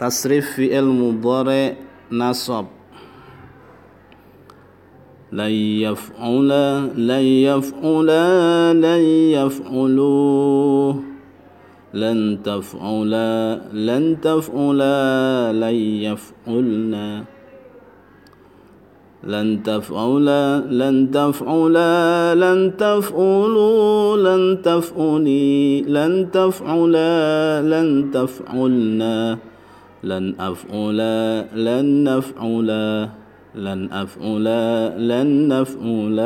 تصريف في المضارع نصب. لن يفعل لن يفعل لن يفعلوا لن تفعل لن تفعل لن يفعلنا لن تفعل لن تفعل لن تفعلوا لن تفعلي لن تفعل لن تفعلنا لن أفعل لن نفعل لن أفعل لن نفعل.